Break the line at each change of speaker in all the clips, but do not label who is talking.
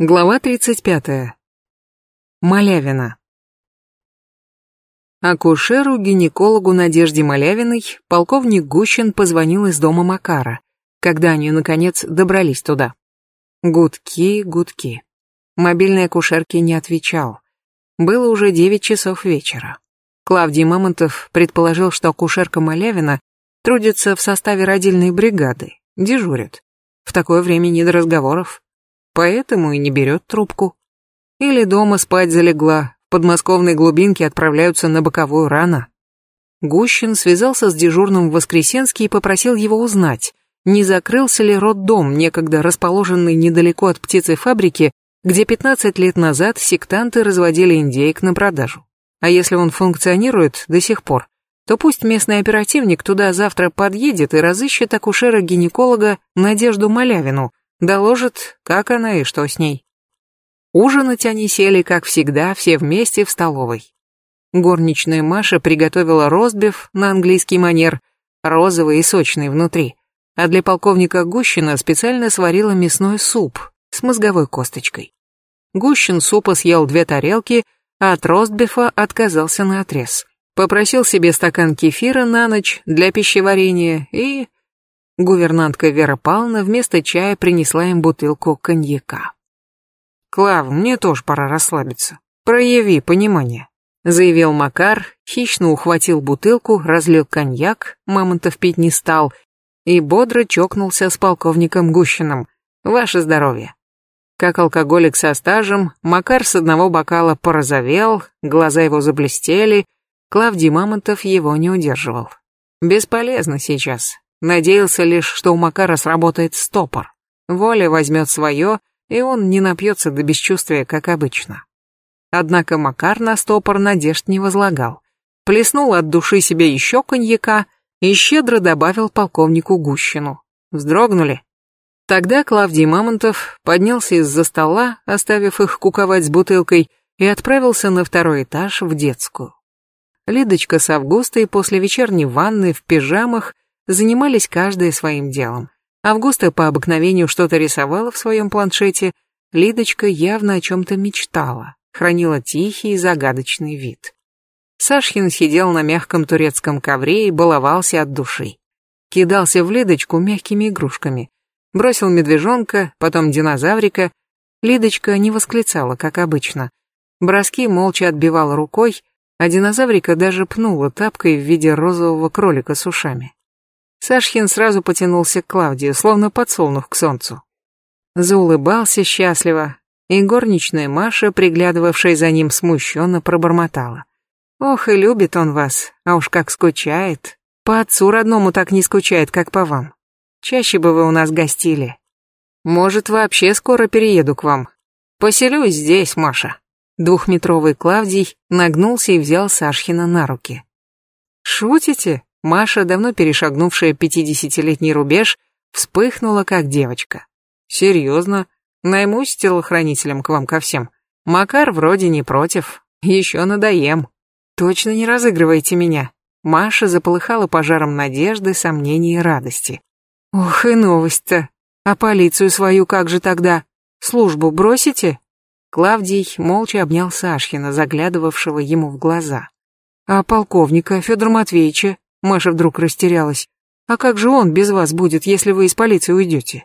Глава 35. Малявина. Акушеру-гинекологу Надежде Малявиной полковник Гущин позвонил из дома Макара, когда они, наконец, добрались туда. Гудки, гудки. Мобильный акушерке не отвечал. Было уже девять часов вечера. Клавдий Мамонтов предположил, что акушерка Малявина трудится в составе родильной бригады, дежурит. В такое время не до разговоров поэтому и не берет трубку. Или дома спать залегла, в подмосковной глубинке отправляются на боковую рано. Гущин связался с дежурным в Воскресенске и попросил его узнать, не закрылся ли роддом, некогда расположенный недалеко от птицефабрики, где 15 лет назад сектанты разводили индейк на продажу. А если он функционирует до сих пор, то пусть местный оперативник туда завтра подъедет и разыщет акушера-гинеколога Надежду Малявину, доложит, как она и что с ней. Ужинать они сели, как всегда, все вместе в столовой. Горничная Маша приготовила ростбиф на английский манер, розовый и сочный внутри, а для полковника Гущина специально сварила мясной суп с мозговой косточкой. Гущин супа съел две тарелки, а от ростбифа отказался на отрез. Попросил себе стакан кефира на ночь для пищеварения и Гувернантка Вера Павловна вместо чая принесла им бутылку коньяка. «Клав, мне тоже пора расслабиться. Прояви понимание», — заявил Макар, хищно ухватил бутылку, разлил коньяк, Мамонтов пить не стал, и бодро чокнулся с полковником Гущиным. «Ваше здоровье». Как алкоголик со стажем, Макар с одного бокала порозовел, глаза его заблестели, Клавдий Мамонтов его не удерживал. Бесполезно сейчас, Надеялся лишь, что у Макара сработает стопор. Воля возьмет свое, и он не напьется до бесчувствия, как обычно. Однако Макар на стопор надежд не возлагал. Плеснул от души себе еще коньяка и щедро добавил полковнику Гущину. Вздрогнули. Тогда Клавдий Мамонтов поднялся из-за стола, оставив их куковать с бутылкой, и отправился на второй этаж в детскую. Лидочка с Августой после вечерней ванны в пижамах занимались каждая своим делом. Августа по обыкновению что-то рисовала в своем планшете, Лидочка явно о чем-то мечтала, хранила тихий и загадочный вид. Сашхин сидел на мягком турецком ковре и баловался от души. Кидался в Лидочку мягкими игрушками. Бросил медвежонка, потом динозаврика. Лидочка не восклицала, как обычно. Броски молча отбивала рукой, а динозаврика даже пнула тапкой в виде розового кролика с ушами. Сашхин сразу потянулся к Клавдию, словно подсолнух к солнцу. Заулыбался счастливо, и горничная Маша, приглядывавшая за ним смущенно, пробормотала. «Ох, и любит он вас, а уж как скучает. По отцу родному так не скучает, как по вам. Чаще бы вы у нас гостили. Может, вообще скоро перееду к вам. Поселюсь здесь, Маша». Двухметровый Клавдий нагнулся и взял Сашхина на руки. «Шутите?» Маша, давно перешагнувшая пятидесятилетний рубеж, вспыхнула как девочка. «Серьезно? Наймусь телохранителем к вам ко всем. Макар вроде не против. Еще надоем. Точно не разыгрывайте меня». Маша заполыхала пожаром надежды, сомнений и радости. «Ох и новость-то! А полицию свою как же тогда? Службу бросите?» Клавдий молча обнял Сашкина, заглядывавшего ему в глаза. «А полковника Федора Матвеевича Маша вдруг растерялась. «А как же он без вас будет, если вы из полиции уйдете?»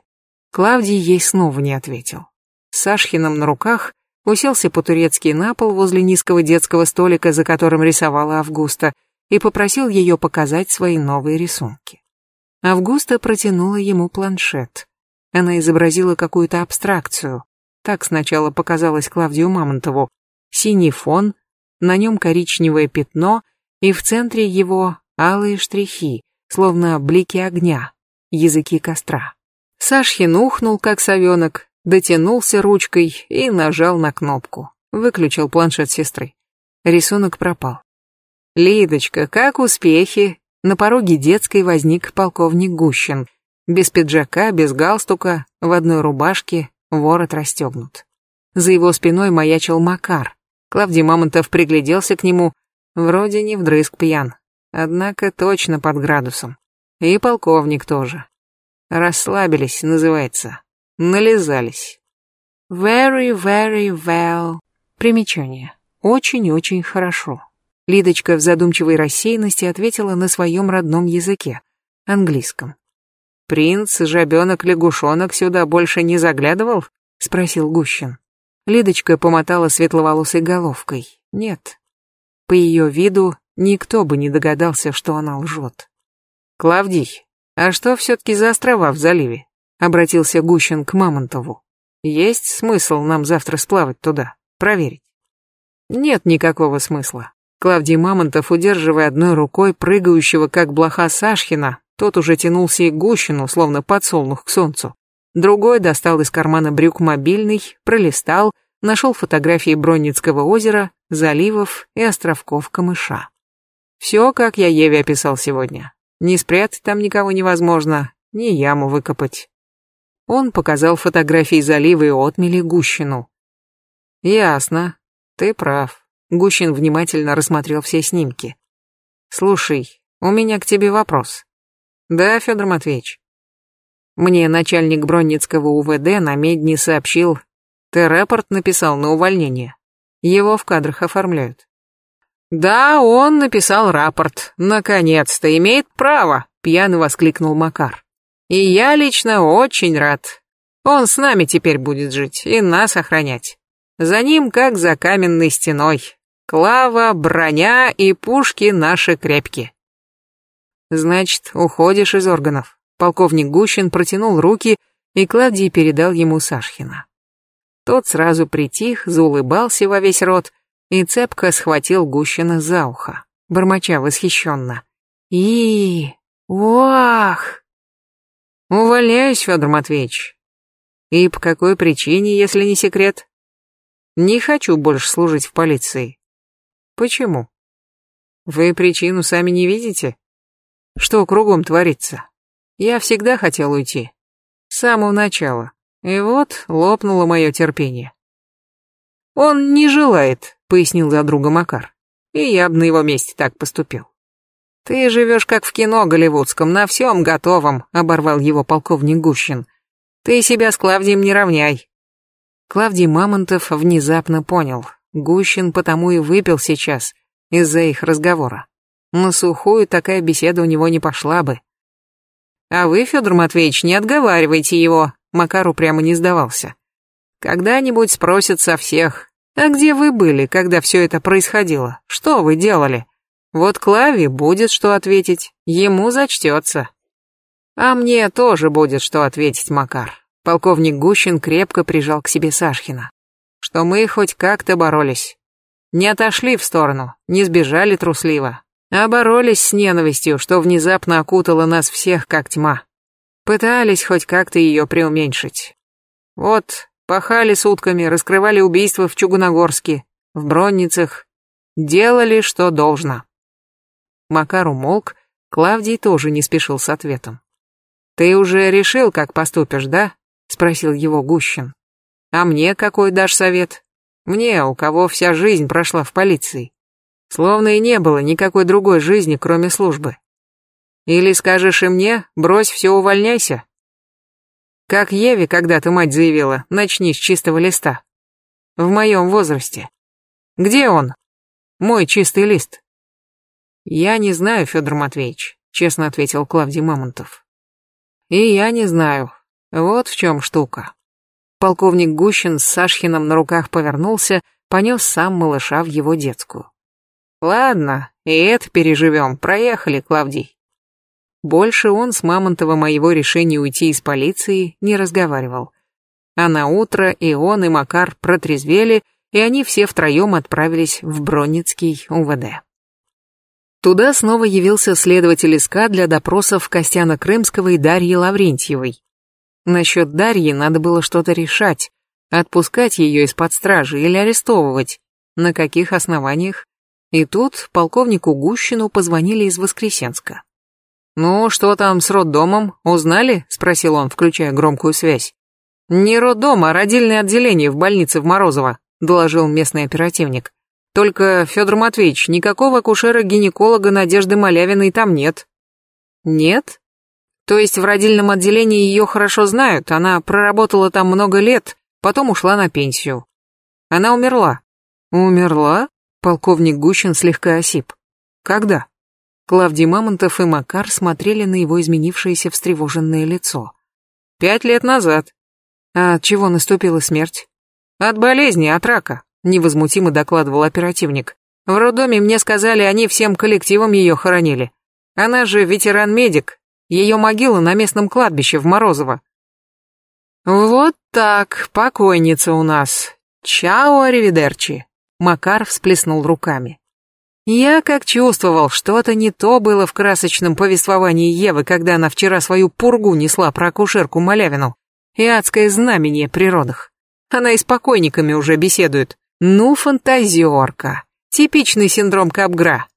Клавдий ей снова не ответил. С на руках уселся по-турецки на пол возле низкого детского столика, за которым рисовала Августа, и попросил ее показать свои новые рисунки. Августа протянула ему планшет. Она изобразила какую-то абстракцию. Так сначала показалось Клавдию Мамонтову. Синий фон, на нем коричневое пятно, и в центре его алые штрихи, словно блики огня, языки костра. Сашхин ухнул, как совенок, дотянулся ручкой и нажал на кнопку. Выключил планшет сестры. Рисунок пропал. «Лидочка, как успехи?» На пороге детской возник полковник Гущин. Без пиджака, без галстука, в одной рубашке, ворот расстегнут. За его спиной маячил Макар. Клавдий Мамонтов пригляделся к нему, вроде не вдрызг пьян. Однако точно под градусом. И полковник тоже. Расслабились, называется. Нализались. Very, very well. Примечание. Очень-очень хорошо. Лидочка в задумчивой рассеянности ответила на своем родном языке, английском. «Принц, жабенок, лягушонок сюда больше не заглядывал?» — спросил Гущин. Лидочка помотала светловолосой головкой. «Нет». По ее виду никто бы не догадался, что она лжет. «Клавдий, а что все-таки за острова в заливе?» — обратился Гущин к Мамонтову. «Есть смысл нам завтра сплавать туда, проверить?» «Нет никакого смысла. Клавдий Мамонтов, удерживая одной рукой прыгающего, как блоха Сашхина, тот уже тянулся и гущину, словно подсолнух к солнцу. Другой достал из кармана брюк мобильный, пролистал, нашел фотографии Бронницкого озера, заливов и островков Камыша. Все, как я Еве описал сегодня. Не спрятать там никого невозможно, ни яму выкопать. Он показал фотографии залива и отмели Гущину. Ясно, ты прав. Гущин внимательно рассмотрел все снимки. «Слушай, у меня к тебе вопрос». «Да, Федор Матвеевич». Мне начальник Бронницкого УВД на Медне сообщил, ты рапорт написал на увольнение. Его в кадрах оформляют. «Да, он написал рапорт. Наконец-то имеет право», — пьяно воскликнул Макар. «И я лично очень рад. Он с нами теперь будет жить и нас охранять. За ним, как за каменной стеной. Клава, броня и пушки наши крепкие. Значит, уходишь из органов. Полковник Гущин протянул руки, и Клавдий передал ему Сашхина. Тот сразу притих, заулыбался во весь рот и цепко схватил Гущина за ухо, бормоча восхищенно. и Вах! Увольняюсь, Федор Матвеевич. И по какой причине, если не секрет? Не хочу больше служить в полиции. Почему? Вы причину сами не видите? Что кругом творится? Я всегда хотел уйти. С самого начала. И вот лопнуло мое терпение. Он не желает, пояснил за друга Макар. И я бы на его месте так поступил. Ты живешь как в кино голливудском, на всем готовом, оборвал его полковник Гущин. Ты себя с Клавдием не равняй. Клавдий Мамонтов внезапно понял, Гущин потому и выпил сейчас, из-за их разговора. На сухую такая беседа у него не пошла бы. А вы, Федор Матвеевич, не отговаривайте его, Макару прямо не сдавался. Когда-нибудь спросят со всех, а где вы были, когда все это происходило? Что вы делали? Вот Клаве будет что ответить, ему зачтется. А мне тоже будет что ответить, Макар. Полковник Гущин крепко прижал к себе Сашхина что мы хоть как-то боролись. Не отошли в сторону, не сбежали трусливо, а боролись с ненавистью, что внезапно окутала нас всех как тьма. Пытались хоть как-то ее преуменьшить. Вот, пахали сутками, раскрывали убийства в Чугуногорске, в Бронницах, делали, что должно. Макар умолк, Клавдий тоже не спешил с ответом. «Ты уже решил, как поступишь, да?» — спросил его Гущин. А мне какой дашь совет? Мне, у кого вся жизнь прошла в полиции. Словно и не было никакой другой жизни, кроме службы. Или скажешь и мне, брось все, увольняйся? Как Еве когда-то мать заявила, начни с чистого листа. В моем возрасте. Где он? Мой чистый лист. Я не знаю, Федор Матвеевич, честно ответил Клавдий Мамонтов. И я не знаю. Вот в чем штука. Полковник Гущин с Сашхиным на руках повернулся, понес сам малыша в его детскую. «Ладно, и это переживем, проехали, Клавдий». Больше он с Мамонтовым о его решении уйти из полиции не разговаривал. А на утро и он, и Макар протрезвели, и они все втроем отправились в Бронницкий УВД. Туда снова явился следователь СК для допросов Костяна Крымского и Дарьи Лаврентьевой. Насчет Дарьи надо было что-то решать. Отпускать ее из-под стражи или арестовывать. На каких основаниях? И тут полковнику Гущину позвонили из Воскресенска. «Ну, что там с роддомом? Узнали?» — спросил он, включая громкую связь. «Не роддом, а родильное отделение в больнице в Морозово», — доложил местный оперативник. «Только, Федор Матвеевич, никакого акушера-гинеколога Надежды Малявиной там нет». «Нет?» То есть в родильном отделении ее хорошо знают, она проработала там много лет, потом ушла на пенсию. Она умерла. Умерла? Полковник Гущин слегка осип. Когда? Клавдий Мамонтов и Макар смотрели на его изменившееся встревоженное лицо. Пять лет назад. А от чего наступила смерть? От болезни, от рака, невозмутимо докладывал оперативник. В роддоме мне сказали, они всем коллективом ее хоронили. Она же ветеран-медик. Ее могила на местном кладбище в Морозово. Вот так, покойница у нас. Чао, аривидерчи. Макар всплеснул руками. Я как чувствовал, что-то не то было в красочном повествовании Евы, когда она вчера свою пургу несла про акушерку Малявину и адское знамение при. Она и с покойниками уже беседует. Ну, фантазерка. Типичный синдром Капгра.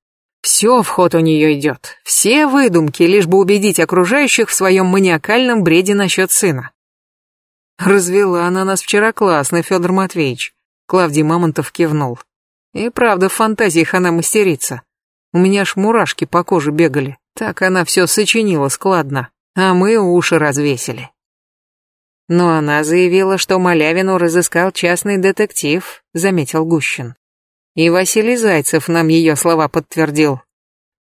Все в ход у нее идет. Все выдумки, лишь бы убедить окружающих в своем маниакальном бреде насчет сына. Развела она нас вчера классно, Федор Матвеевич. Клавдий Мамонтов кивнул. И правда, в фантазиях она мастерица. У меня аж мурашки по коже бегали. Так она все сочинила складно, а мы уши развесили. Но она заявила, что Малявину разыскал частный детектив, заметил Гущин. И Василий Зайцев нам ее слова подтвердил.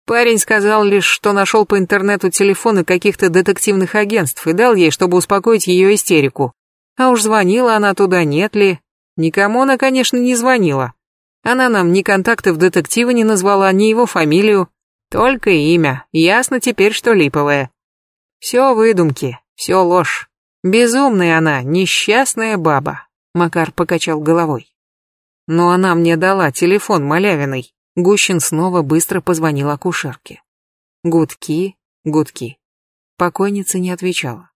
Парень сказал лишь, что нашел по интернету телефоны каких-то детективных агентств и дал ей, чтобы успокоить ее истерику. А уж звонила она туда, нет ли, Никому она, конечно, не звонила. Она нам ни контактов детектива не назвала, ни его фамилию. Только имя. Ясно теперь, что липовая. Все выдумки, все ложь. Безумная она, несчастная баба. Макар покачал головой. Но она мне дала телефон малявиной. Гущин снова быстро позвонил акушерке. Гудки, гудки. Покойница не отвечала.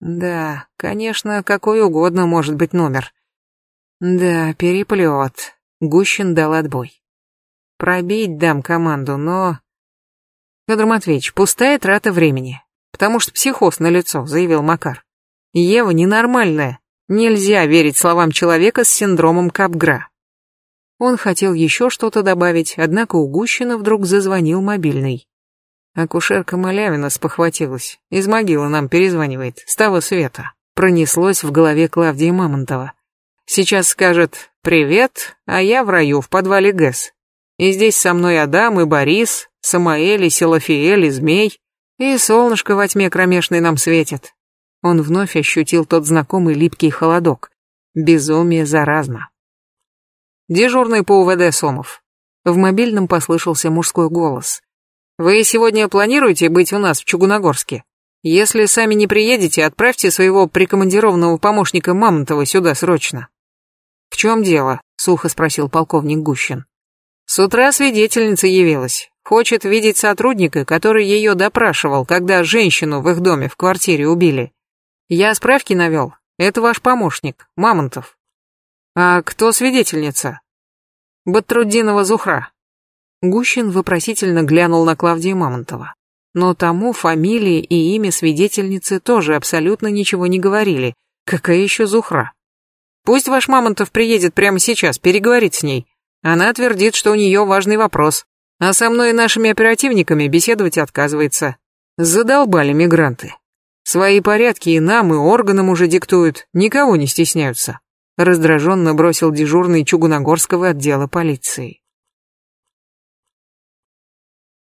Да, конечно, какой угодно может быть номер. Да, переплет. Гущин дал отбой. Пробить дам команду, но... Федор Матвеевич, пустая трата времени. Потому что психоз на лицо, заявил Макар. Ева ненормальная. Нельзя верить словам человека с синдромом Капгра. Он хотел еще что-то добавить, однако у Гущина вдруг зазвонил мобильный. Акушерка Малявина спохватилась. Из могилы нам перезванивает, с того света. Пронеслось в голове Клавдии Мамонтова. Сейчас скажет «Привет, а я в раю, в подвале ГЭС. И здесь со мной Адам и Борис, Самаэль и Силафиэль и Змей, и солнышко во тьме кромешной нам светит». Он вновь ощутил тот знакомый липкий холодок. Безумие заразно. Дежурный по УВД Сомов. В мобильном послышался мужской голос. «Вы сегодня планируете быть у нас в Чугуногорске? Если сами не приедете, отправьте своего прикомандированного помощника Мамонтова сюда срочно». «В чем дело?» — сухо спросил полковник Гущин. «С утра свидетельница явилась. Хочет видеть сотрудника, который ее допрашивал, когда женщину в их доме в квартире убили. Я справки навел. Это ваш помощник, Мамонтов». «А кто свидетельница?» «Батрудинова Зухра». Гущин вопросительно глянул на Клавдия Мамонтова. Но тому фамилия и имя свидетельницы тоже абсолютно ничего не говорили. Какая еще Зухра? Пусть ваш Мамонтов приедет прямо сейчас, переговорит с ней. Она твердит, что у нее важный вопрос. А со мной и нашими оперативниками беседовать отказывается. Задолбали мигранты. Свои порядки и нам, и органам уже диктуют, никого не стесняются. Раздраженно бросил дежурный Чугуногорского отдела полиции.